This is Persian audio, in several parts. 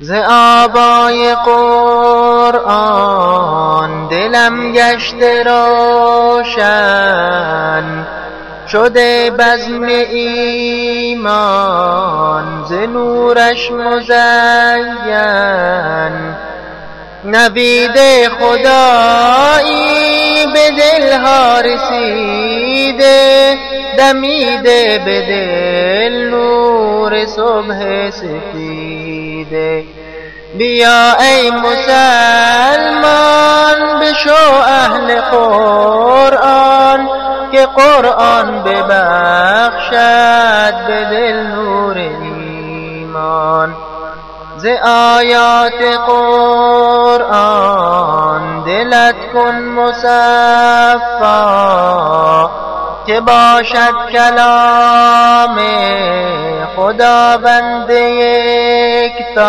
ز آبای قرآن دلم گشته روشن شده بزم ایمان ز نورش مزین. نوید خدایی به دلها رسیده دمیده به دل نور صبح سفیده بیا ای مسلمان بشو اهل قرآن که قرآن ببخشد به دل نور ایمان. ز آیات قرآن دلت کن مصفا. که باشد کلام خداوند یکتا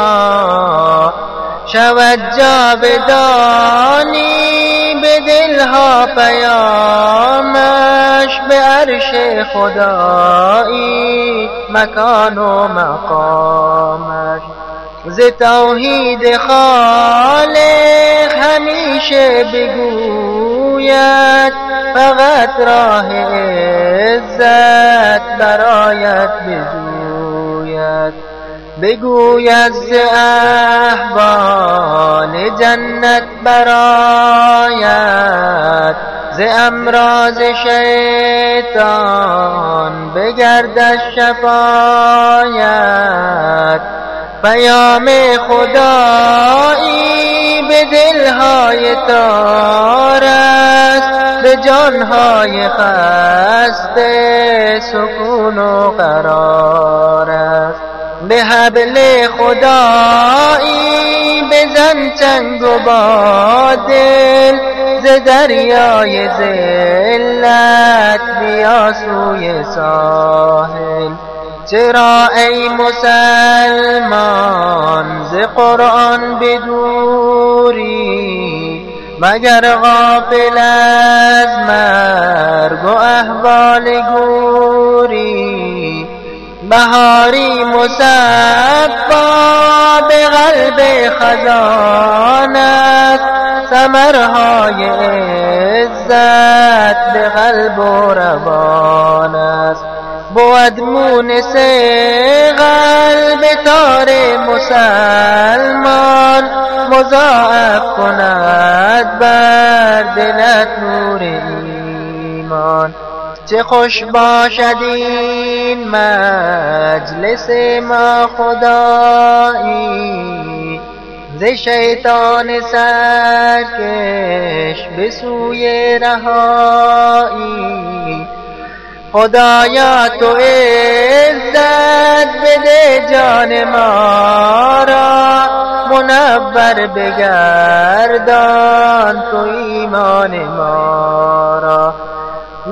شود جاودانی به دلها پیامش به عرش خدایی مکان و مقامش. ز توحید خالق همیشه بگوید فقط راه عزت برایت بجوید. بگوید ز احوال جنت برایت. ز امراض شیطان بگردش شفایت. پیام خدایی به دلهای تار است به جانهای خسته سکون و قرار است. به حبل خدایی بزن چنگ و بادل ز دریای ذلت بیا سوی ساحل. چرا ای مسلمان ز قرآن بدوری؟ مگر غافل از مرگ و احوال گوری بهاری مصفا به قلب خزانت ثمرهای عزت به قلب و روان است بود مونس قلب تار مسلمان مضاعف کند. بر دلت نور ایمان. چه خوش باشد این مجلس ما خدایی. ز شیطان سرکش به سوی رهایی. خدایا تو عزت بده جان ما. منور بگردان تو ایمان ما را.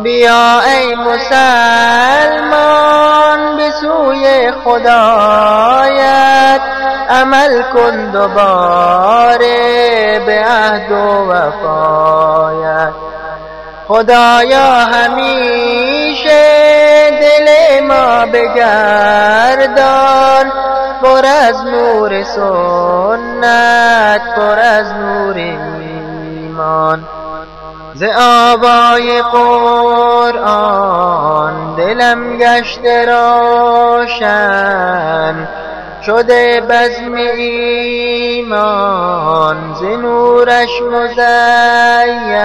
بیا ای مسلمان به سوی خدایت عمل کن دوباره به عهد و وفایت. خدایا همیشه دل ما بگردان. پر از نور سنت پر از نور ایمان. ز آبای قرآن دلم گشته روشن شده بزم ایمان ز نورش مزین.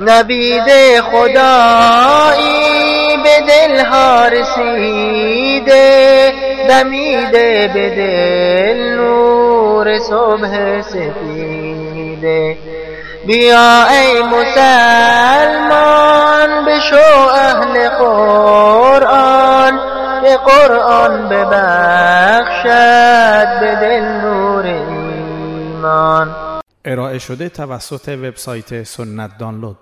نبید خدایی به دلها رسیده دمیده به دل نور صبح سفیده بیا ای مسلمان بشو اهل قرآن که قرآن ببخشد به دل نور ایمان. ارائه شده توسط وبسایت سنت دانلود.